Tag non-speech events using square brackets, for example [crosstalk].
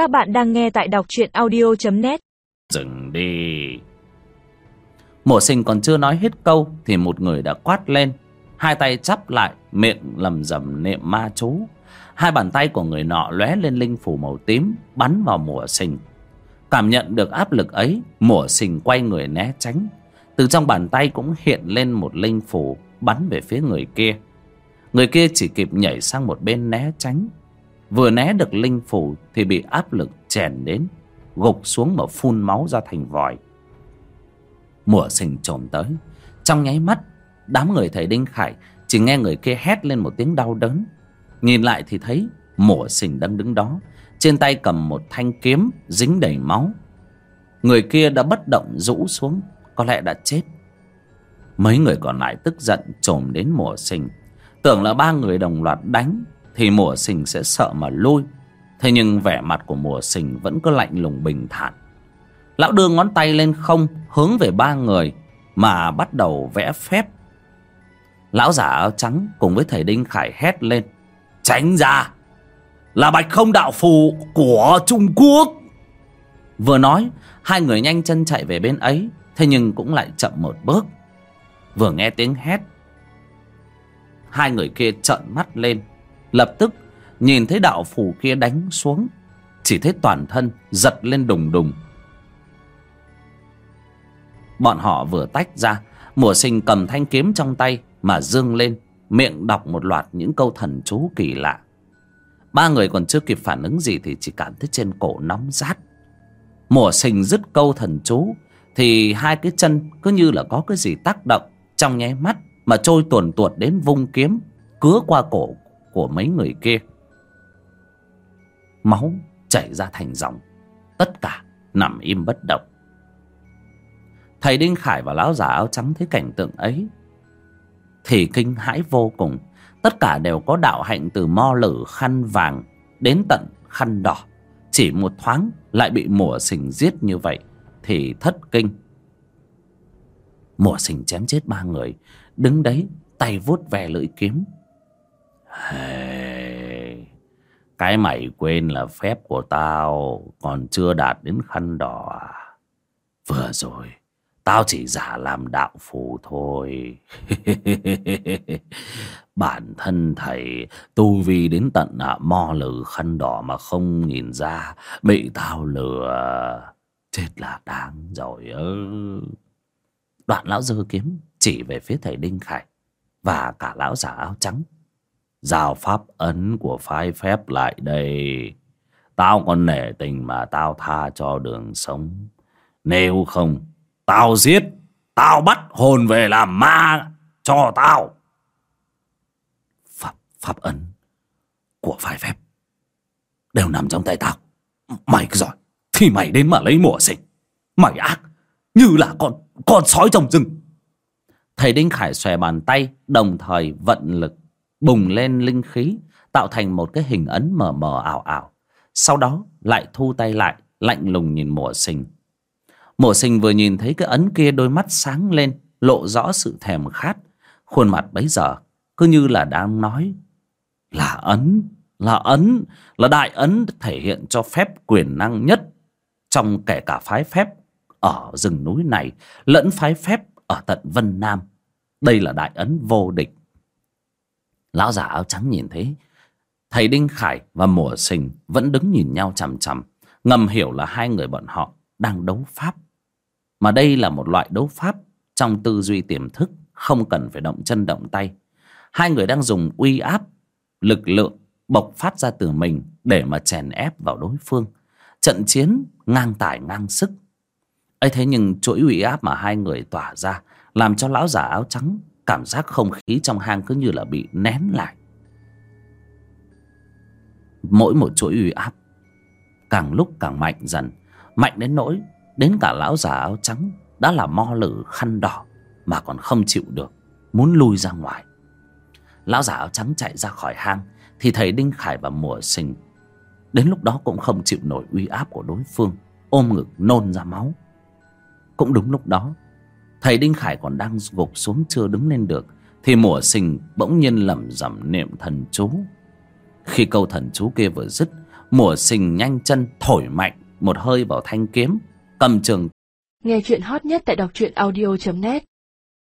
Các bạn đang nghe tại đọc truyện audio.net Dừng đi. Mổ sinh còn chưa nói hết câu Thì một người đã quát lên, Hai tay chắp lại, Miệng lầm rầm niệm ma chú. Hai bàn tay của người nọ lóe lên linh phủ màu tím, Bắn vào mùa sinh. Cảm nhận được áp lực ấy Mùa sinh quay người né tránh. Từ trong bàn tay cũng hiện lên một linh phủ Bắn về phía người kia. Người kia chỉ kịp nhảy sang một bên né tránh. Vừa né được linh phủ Thì bị áp lực chèn đến, Gục xuống mà phun máu ra thành vòi. Mùa sinh trồm tới, Trong nháy mắt, Đám người thầy Đinh Khải Chỉ nghe người kia hét lên một tiếng đau đớn. Nhìn lại thì thấy Mùa sinh đang đứng đó, Trên tay cầm một thanh kiếm Dính đầy máu. Người kia đã bất động rũ xuống, Có lẽ đã chết. Mấy người còn lại tức giận trồm đến mùa sinh, Tưởng là ba người đồng loạt đánh thì mùa sinh sẽ sợ mà lui Thế nhưng vẻ mặt của mùa sinh Vẫn cứ lạnh lùng bình thản. Lão đưa ngón tay lên không, Hướng về ba người, Mà bắt đầu vẽ phép. Lão giả áo trắng cùng với thầy Đinh Khải hét lên, Tránh ra! Là bạch không đạo phù của Trung Quốc! Vừa nói, Hai người nhanh chân chạy về bên ấy, Thế nhưng cũng lại chậm một bước. Vừa nghe tiếng hét, Hai người kia trợn mắt lên. Lập tức, nhìn thấy đạo phủ kia đánh xuống, Chỉ thấy toàn thân giật lên đùng đùng. Bọn họ vừa tách ra, Mùa sinh cầm thanh kiếm trong tay Mà dương lên, Miệng đọc một loạt những câu thần chú kỳ lạ. Ba người còn chưa kịp phản ứng gì Thì chỉ cảm thấy trên cổ nóng rát. Mùa sinh dứt câu thần chú, Thì hai cái chân cứ như là có cái gì tác động Trong nháy mắt Mà trôi tuồn tuột đến vung kiếm, Cứa qua cổ của mấy người kia. Máu chảy ra thành dòng, Tất cả nằm im bất động. Thầy Đinh Khải và lão già áo trắng thấy cảnh tượng ấy, Thì kinh hãi vô cùng. Tất cả đều có đạo hạnh từ mo lử, khăn vàng Đến tận khăn đỏ. Chỉ một thoáng lại bị mùa sình giết như vậy Thì thất kinh. Mùa sình chém chết ba người, Đứng đấy tay vuốt về lưỡi kiếm. Cái mày quên là phép của tao Còn chưa đạt đến khăn đỏ à? Vừa rồi Tao chỉ giả làm đạo phù thôi. [laughs] Bản thân thầy tu vi đến tận à, mo lử khăn đỏ mà không nhìn ra Bị tao lừa. Chết là đáng rồi ơ Đoạn lão dơ kiếm chỉ về phía thầy Đinh Khải Và cả lão giả áo trắng. Giao pháp ấn của phái phép lại đây. Tao còn nể tình mà tao tha cho đường sống. Nếu không Tao giết Tao bắt hồn về làm ma cho tao. Pháp, pháp ấn Của phái phép Đều nằm trong tay tao. Mày cứ giỏi Thì mày đến mà lấy mùa sinh. Mày ác Như là con con sói trong rừng. Thầy Đinh Khải xòe bàn tay Đồng thời vận lực Bùng lên linh khí, Tạo thành một cái hình ấn mờ mờ ảo ảo. Sau đó lại thu tay lại, Lạnh lùng nhìn mùa sinh. Mộ sinh vừa nhìn thấy cái ấn kia đôi mắt sáng lên, Lộ rõ sự thèm khát. Khuôn mặt bấy giờ Cứ như là đang nói, Là ấn Là ấn, Là đại ấn thể hiện cho phép quyền năng nhất Trong kể cả phái phép Ở rừng núi này Lẫn phái phép ở tận Vân Nam. Đây là đại ấn vô địch. Lão già áo trắng nhìn thấy Thầy Đinh Khải và Mùa Sinh Vẫn đứng nhìn nhau chằm chằm Ngầm hiểu là hai người bọn họ Đang đấu pháp mà đây là một loại đấu pháp trong tư duy tiềm thức, không cần phải động chân động tay. Hai người đang dùng uy áp, lực lượng bộc phát ra từ mình để mà chèn ép vào đối phương. Trận chiến ngang tài ngang sức. ấy thế nhưng chuỗi uy áp mà hai người tỏa ra làm cho lão già áo trắng cảm giác không khí trong hang cứ như là bị nén lại. Mỗi một chuỗi uy áp càng lúc càng mạnh dần, mạnh đến nỗi Đến cả lão già áo trắng Đã là mo lử khăn đỏ Mà còn không chịu được Muốn lui ra ngoài Lão già áo trắng chạy ra khỏi hang Thì thầy Đinh Khải và mùa sinh Đến lúc đó cũng không chịu nổi uy áp của đối phương Ôm ngực nôn ra máu Cũng đúng lúc đó Thầy Đinh Khải còn đang gục xuống chưa đứng lên được, Thì mùa sinh bỗng nhiên lẩm rẩm niệm thần chú. Khi câu thần chú kia vừa dứt, mùa sinh nhanh chân thổi mạnh một hơi vào thanh kiếm, cầm trường. Nghe chuyện hot nhất tại đọc truyện audio.net